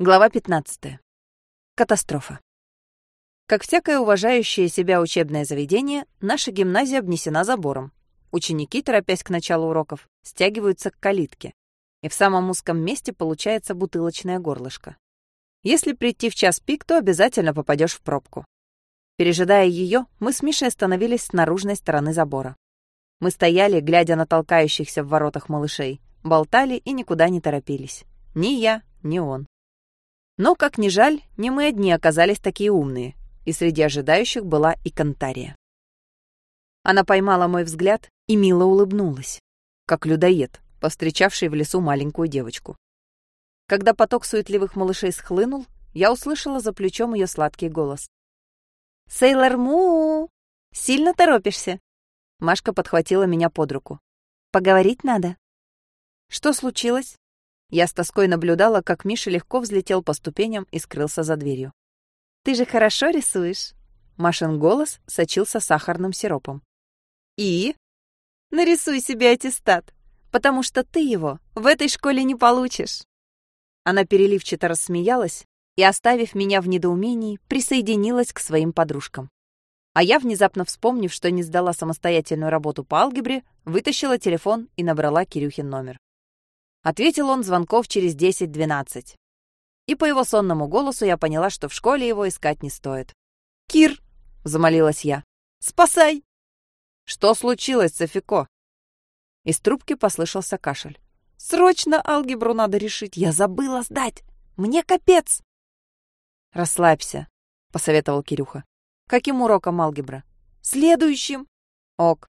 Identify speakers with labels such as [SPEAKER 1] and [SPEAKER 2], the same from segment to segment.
[SPEAKER 1] Глава 15. Катастрофа. Как всякое уважающее себя учебное заведение, наша гимназия обнесена забором. Ученики, торопясь к началу уроков, стягиваются к калитке. И в самом узком месте получается бутылочное горлышко. Если прийти в час пик, то обязательно попадешь в пробку. Пережидая ее, мы с Мишей остановились с наружной стороны забора. Мы стояли, глядя на толкающихся в воротах малышей, болтали и никуда не торопились. Ни я, ни он. Но, как ни жаль, не мы одни оказались такие умные, и среди ожидающих была и Кантария. Она поймала мой взгляд и мило улыбнулась, как людоед, повстречавший в лесу маленькую девочку. Когда поток суетливых малышей схлынул, я услышала за плечом ее сладкий голос. «Сейлор Му! Сильно торопишься?» Машка подхватила меня под руку. «Поговорить надо». «Что случилось?» Я с тоской наблюдала, как Миша легко взлетел по ступеням и скрылся за дверью. «Ты же хорошо рисуешь!» Машин голос сочился сахарным сиропом. «И?» «Нарисуй себе аттестат, потому что ты его в этой школе не получишь!» Она переливчато рассмеялась и, оставив меня в недоумении, присоединилась к своим подружкам. А я, внезапно вспомнив, что не сдала самостоятельную работу по алгебре, вытащила телефон и набрала Кирюхин номер. Ответил он звонков через 10-12. И по его сонному голосу я поняла, что в школе его искать не стоит. «Кир!» — замолилась я. «Спасай!» «Что случилось, Софико?» Из трубки послышался кашель. «Срочно алгебру надо решить! Я забыла сдать! Мне капец!» «Расслабься», — посоветовал Кирюха. «Каким уроком алгебра?» «Следующим!» «Ок.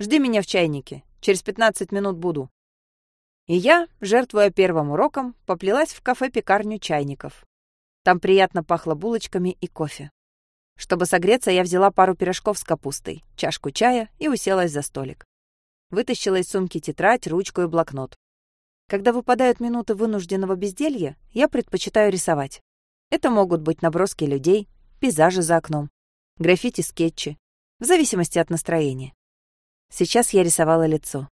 [SPEAKER 1] Жди меня в чайнике. Через пятнадцать минут буду». И я, жертвуя первым уроком, поплелась в кафе-пекарню чайников. Там приятно пахло булочками и кофе. Чтобы согреться, я взяла пару пирожков с капустой, чашку чая и уселась за столик. Вытащила из сумки тетрадь, ручку и блокнот. Когда выпадают минуты вынужденного безделья, я предпочитаю рисовать. Это могут быть наброски людей, пейзажи за окном, граффити-скетчи, в зависимости от настроения. Сейчас я рисовала лицо.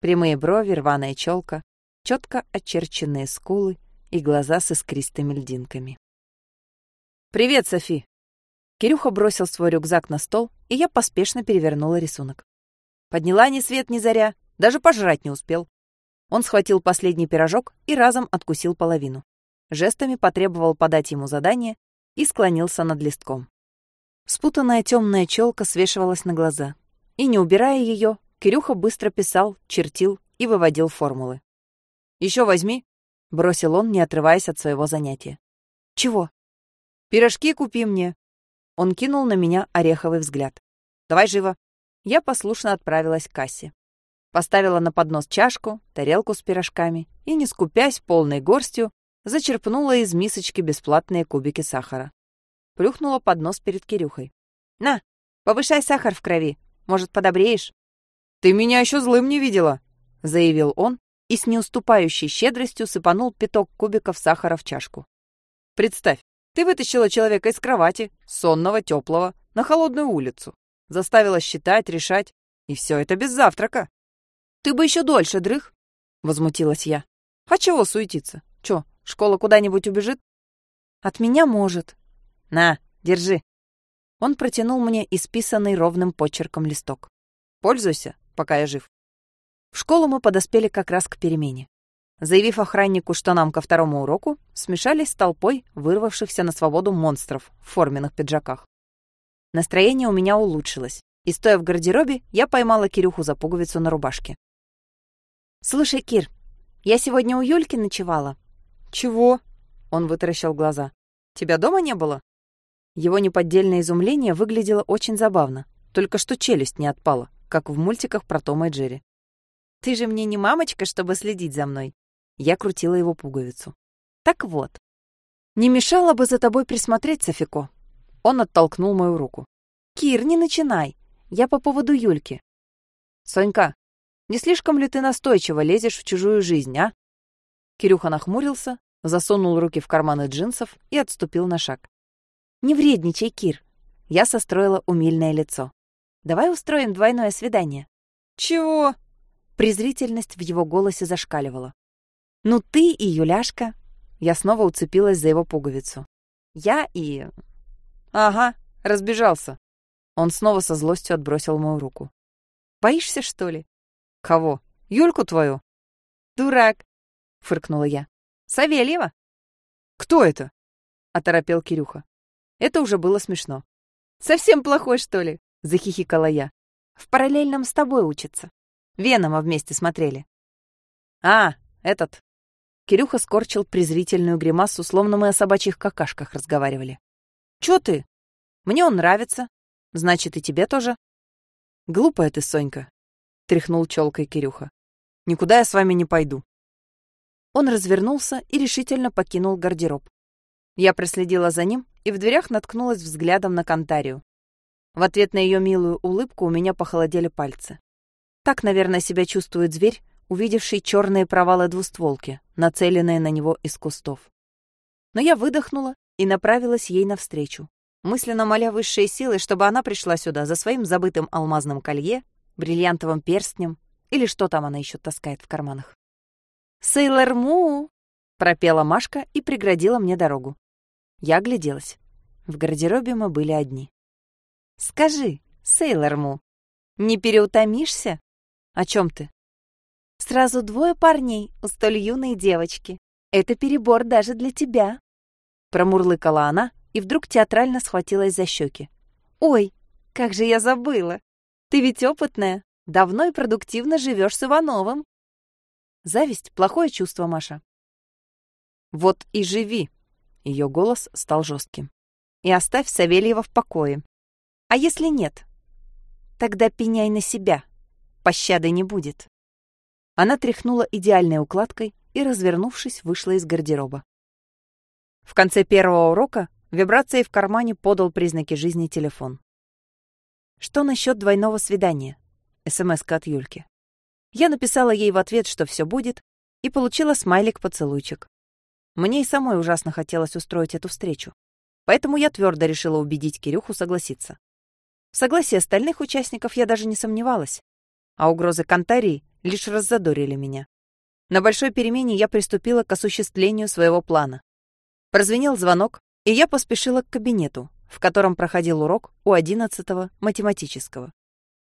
[SPEAKER 1] Прямые брови, рваная челка, четко очерченные скулы и глаза с искристыми льдинками. «Привет, Софи!» Кирюха бросил свой рюкзак на стол, и я поспешно перевернула рисунок. Подняла ни свет ни заря, даже пожрать не успел. Он схватил последний пирожок и разом откусил половину. Жестами потребовал подать ему задание и склонился над листком. Спутанная темная челка свешивалась на глаза, и, не убирая ее, Кирюха быстро писал, чертил и выводил формулы. Еще возьми», — бросил он, не отрываясь от своего занятия. «Чего?» «Пирожки купи мне». Он кинул на меня ореховый взгляд. «Давай живо». Я послушно отправилась к кассе. Поставила на поднос чашку, тарелку с пирожками и, не скупясь полной горстью, зачерпнула из мисочки бесплатные кубики сахара. Плюхнула поднос перед Кирюхой. «На, повышай сахар в крови. Может, подобреешь?» «Ты меня еще злым не видела», — заявил он и с неуступающей щедростью сыпанул пяток кубиков сахара в чашку. «Представь, ты вытащила человека из кровати, сонного, теплого, на холодную улицу, заставила считать, решать, и все это без завтрака. Ты бы еще дольше дрых», — возмутилась я. «А чего суетиться? Че, школа куда-нибудь убежит?» «От меня может». «На, держи». Он протянул мне исписанный ровным почерком листок. «Пользуйся, пока я жив. В школу мы подоспели как раз к перемене. Заявив охраннику, что нам ко второму уроку, смешались с толпой вырвавшихся на свободу монстров в форменных пиджаках. Настроение у меня улучшилось, и, стоя в гардеробе, я поймала Кирюху за пуговицу на рубашке. «Слушай, Кир, я сегодня у Юльки ночевала». «Чего?» — он вытаращил глаза. «Тебя дома не было?» Его неподдельное изумление выглядело очень забавно, только что челюсть не отпала как в мультиках про Тома и Джерри. «Ты же мне не мамочка, чтобы следить за мной!» Я крутила его пуговицу. «Так вот, не мешало бы за тобой присмотреть, Софико!» Он оттолкнул мою руку. «Кир, не начинай! Я по поводу Юльки!» «Сонька, не слишком ли ты настойчиво лезешь в чужую жизнь, а?» Кирюха нахмурился, засунул руки в карманы джинсов и отступил на шаг. «Не вредничай, Кир!» Я состроила умильное лицо. Давай устроим двойное свидание». «Чего?» Презрительность в его голосе зашкаливала. «Ну ты и Юляшка». Я снова уцепилась за его пуговицу. Я и... Ага, разбежался. Он снова со злостью отбросил мою руку. Боишься, что ли? Кого? Юльку твою? Дурак, фыркнула я. Савельева? Кто это? Оторопел Кирюха. Это уже было смешно. Совсем плохой, что ли? Захихикала я. В параллельном с тобой учится. Венома вместе смотрели. А, этот. Кирюха скорчил презрительную гримасу, словно мы о собачьих какашках разговаривали. Чё ты? Мне он нравится. Значит, и тебе тоже. Глупая ты, Сонька, тряхнул челкой Кирюха. Никуда я с вами не пойду. Он развернулся и решительно покинул гардероб. Я проследила за ним и в дверях наткнулась взглядом на Кантарию. В ответ на ее милую улыбку у меня похолодели пальцы. Так, наверное, себя чувствует зверь, увидевший черные провалы двустволки, нацеленные на него из кустов. Но я выдохнула и направилась ей навстречу, мысленно моля высшие силы, чтобы она пришла сюда за своим забытым алмазным колье, бриллиантовым перстнем или что там она еще таскает в карманах. «Сейлор Му!» — пропела Машка и преградила мне дорогу. Я огляделась. В гардеробе мы были одни. «Скажи, Сейлор Му, не переутомишься?» «О чем ты?» Сразу двое парней у столь юной девочки. Это перебор даже для тебя. Промурлыкала она и вдруг театрально схватилась за щеки. Ой, как же я забыла. Ты ведь опытная, давно и продуктивно живешь с Ивановым. Зависть — плохое чувство, Маша. Вот и живи. Ее голос стал жестким. И оставь Савельева в покое. А если нет? Тогда пеняй на себя. Пощады не будет. Она тряхнула идеальной укладкой и, развернувшись, вышла из гардероба. В конце первого урока вибрацией в кармане подал признаки жизни телефон. «Что насчет двойного свидания?» смс от Юльки. Я написала ей в ответ, что все будет, и получила смайлик-поцелуйчик. Мне и самой ужасно хотелось устроить эту встречу. Поэтому я твердо решила убедить Кирюху согласиться. В согласии остальных участников я даже не сомневалась. А угрозы Кантарии лишь раззадорили меня. На большой перемене я приступила к осуществлению своего плана. Прозвенел звонок, и я поспешила к кабинету, в котором проходил урок у 11-го математического.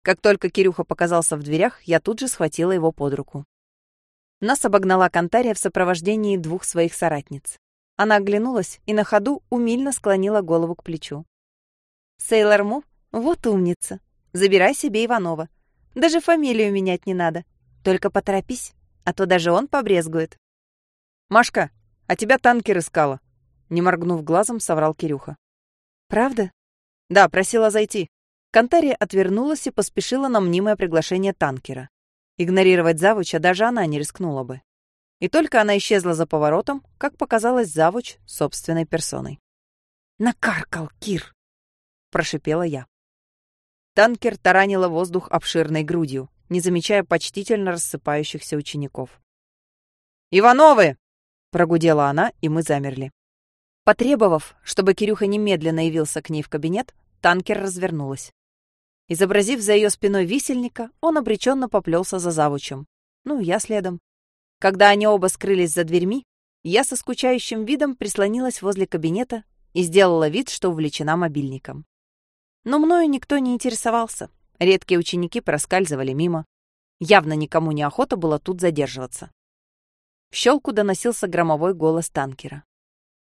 [SPEAKER 1] Как только Кирюха показался в дверях, я тут же схватила его под руку. Нас обогнала Кантария в сопровождении двух своих соратниц. Она оглянулась и на ходу умильно склонила голову к плечу. «Сейлор Му, вот умница. Забирай себе Иванова. Даже фамилию менять не надо. Только поторопись, а то даже он побрезгует. «Машка, а тебя танкер искала!» Не моргнув глазом, соврал Кирюха. «Правда?» «Да, просила зайти». Кантария отвернулась и поспешила на мнимое приглашение танкера. Игнорировать завуча даже она не рискнула бы. И только она исчезла за поворотом, как показалось завуч собственной персоной. «Накаркал, Кир!» — прошипела я. Танкер таранила воздух обширной грудью, не замечая почтительно рассыпающихся учеников. «Ивановы!» — прогудела она, и мы замерли. Потребовав, чтобы Кирюха немедленно явился к ней в кабинет, танкер развернулась. Изобразив за ее спиной висельника, он обреченно поплелся за завучем. Ну, я следом. Когда они оба скрылись за дверьми, я со скучающим видом прислонилась возле кабинета и сделала вид, что увлечена мобильником. Но мною никто не интересовался. Редкие ученики проскальзывали мимо. Явно никому не охота было тут задерживаться. В щелку доносился громовой голос танкера.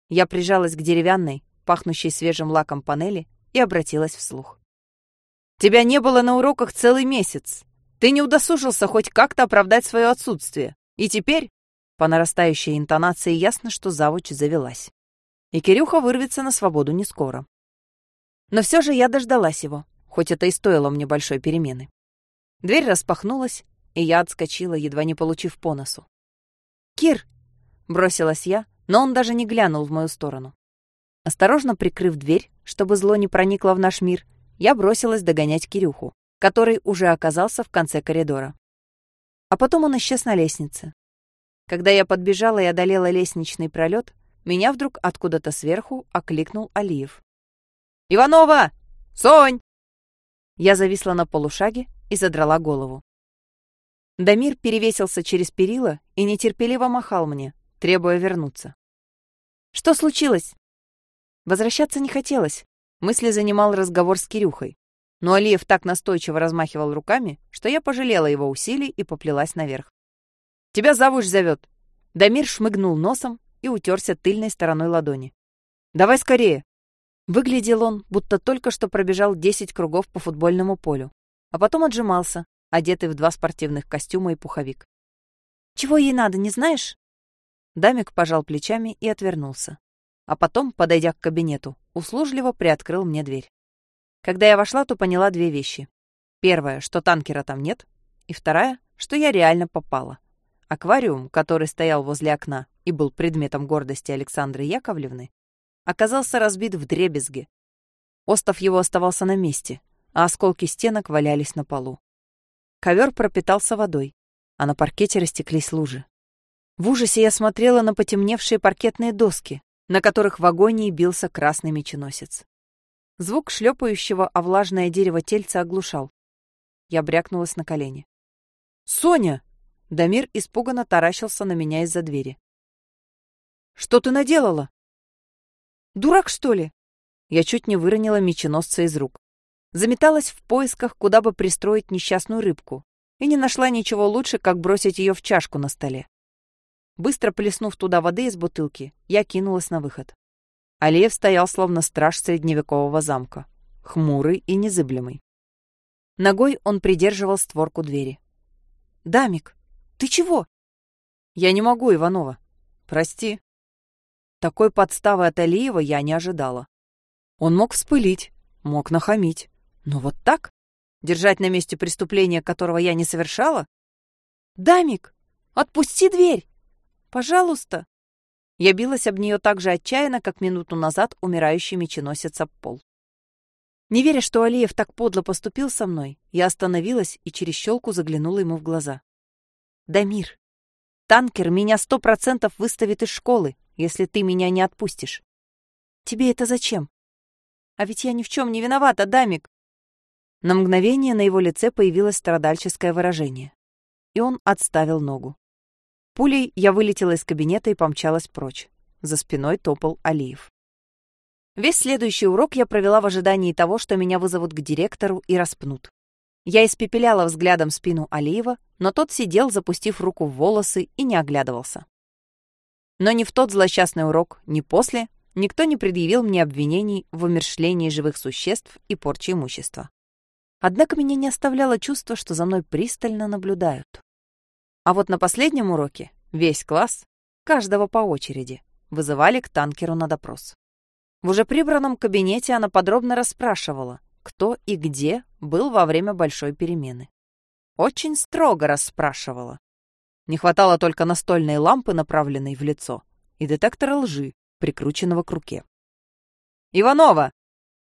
[SPEAKER 1] Я прижалась к деревянной, пахнущей свежим лаком панели и обратилась вслух. «Тебя не было на уроках целый месяц. Ты не удосужился хоть как-то оправдать свое отсутствие. И теперь...» По нарастающей интонации ясно, что завуч завелась. И Кирюха вырвется на свободу не скоро. Но все же я дождалась его, хоть это и стоило мне большой перемены. Дверь распахнулась, и я отскочила, едва не получив по носу. «Кир!» — бросилась я, но он даже не глянул в мою сторону. Осторожно прикрыв дверь, чтобы зло не проникло в наш мир, я бросилась догонять Кирюху, который уже оказался в конце коридора. А потом он исчез на лестнице. Когда я подбежала и одолела лестничный пролет, меня вдруг откуда-то сверху окликнул Алиев. «Иванова! Сонь!» Я зависла на полушаге и задрала голову. Дамир перевесился через перила и нетерпеливо махал мне, требуя вернуться. Что случилось?» Возвращаться не хотелось. Мысли занимал разговор с Кирюхой. Но Алиев так настойчиво размахивал руками, что я пожалела его усилий и поплелась наверх. «Тебя завуч зовет!» Дамир шмыгнул носом и утерся тыльной стороной ладони. «Давай скорее!» Выглядел он, будто только что пробежал 10 кругов по футбольному полю, а потом отжимался, одетый в два спортивных костюма и пуховик. «Чего ей надо, не знаешь?» Дамик пожал плечами и отвернулся. А потом, подойдя к кабинету, услужливо приоткрыл мне дверь. Когда я вошла, то поняла две вещи. Первая, что танкера там нет, и вторая, что я реально попала. Аквариум, который стоял возле окна и был предметом гордости Александры Яковлевны, оказался разбит в дребезги. Остов его оставался на месте, а осколки стенок валялись на полу. Ковер пропитался водой, а на паркете растеклись лужи. В ужасе я смотрела на потемневшие паркетные доски, на которых в агонии бился красный меченосец. Звук шлепающего о влажное дерево тельца оглушал. Я брякнулась на колени. «Соня!» Дамир испуганно таращился на меня из-за двери. «Что ты наделала?» «Дурак, что ли?» Я чуть не выронила меченосца из рук. Заметалась в поисках, куда бы пристроить несчастную рыбку, и не нашла ничего лучше, как бросить ее в чашку на столе. Быстро плеснув туда воды из бутылки, я кинулась на выход. Алиев стоял словно страж средневекового замка, хмурый и незыблемый. Ногой он придерживал створку двери. «Дамик, ты чего?» «Я не могу, Иванова. Прости». Такой подставы от Алиева я не ожидала. Он мог вспылить, мог нахамить. Но вот так? Держать на месте преступления, которого я не совершала? «Дамик, отпусти дверь! Пожалуйста!» Я билась об нее так же отчаянно, как минуту назад умирающий меченосец об пол. Не веря, что Алиев так подло поступил со мной, я остановилась и через щелку заглянула ему в глаза. «Дамир, танкер меня сто процентов выставит из школы, если ты меня не отпустишь. Тебе это зачем? А ведь я ни в чем не виновата, Дамик!» На мгновение на его лице появилось страдальческое выражение, и он отставил ногу. Пулей я вылетела из кабинета и помчалась прочь. За спиной топал Алиев. Весь следующий урок я провела в ожидании того, что меня вызовут к директору и распнут. Я испепеляла взглядом спину Алиева, но тот сидел, запустив руку в волосы, и не оглядывался. Но ни в тот злосчастный урок, ни после никто не предъявил мне обвинений в умершлении живых существ и порче имущества. Однако меня не оставляло чувство, что за мной пристально наблюдают. А вот на последнем уроке весь класс, каждого по очереди, вызывали к танкеру на допрос. В уже прибранном кабинете она подробно расспрашивала, кто и где был во время большой перемены. Очень строго расспрашивала. Не хватало только настольной лампы, направленной в лицо, и детектора лжи, прикрученного к руке. «Иванова!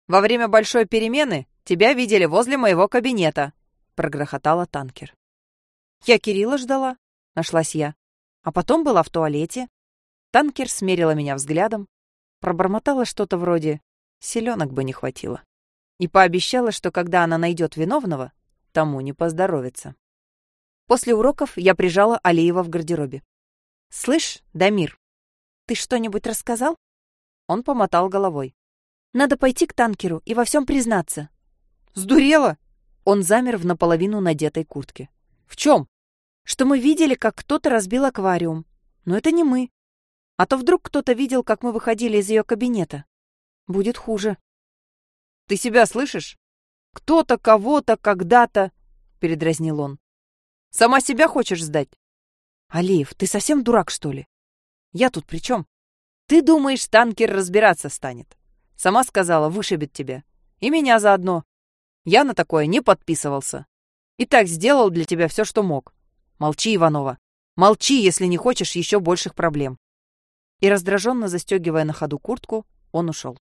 [SPEAKER 1] Во время большой перемены тебя видели возле моего кабинета!» — прогрохотала танкер. Я Кирилла ждала, нашлась я. А потом была в туалете. Танкер смерила меня взглядом, пробормотала что-то вроде «селенок бы не хватило» и пообещала, что когда она найдет виновного, тому не поздоровится. После уроков я прижала Алиева в гардеробе. «Слышь, Дамир, ты что-нибудь рассказал?» Он помотал головой. «Надо пойти к танкеру и во всем признаться». «Сдурела?» Он замер в наполовину надетой куртке. В чем? Что мы видели, как кто-то разбил аквариум. Но это не мы. А то вдруг кто-то видел, как мы выходили из ее кабинета. Будет хуже. Ты себя слышишь? Кто-то, кого-то, когда-то, передразнил он. Сама себя хочешь сдать? Алиев, ты совсем дурак, что ли? Я тут при чем? Ты думаешь, танкер разбираться станет? Сама сказала, вышибет тебя. И меня заодно. Я на такое не подписывался. И так сделал для тебя все, что мог. Молчи, Иванова. Молчи, если не хочешь еще больших проблем. И раздраженно застегивая на ходу куртку, он ушел.